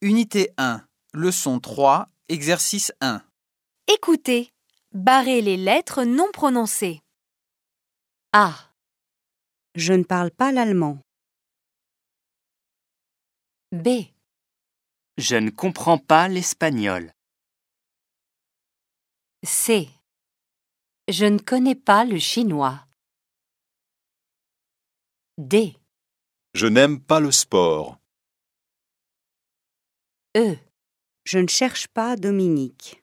Unité 1, leçon 3, exercice 1. Écoutez. Barrez les lettres non prononcées. A. Je ne parle pas l'allemand. B. Je ne comprends pas l'espagnol. C. Je ne connais pas le chinois. D. Je n'aime pas le sport. E. Je ne cherche pas Dominique.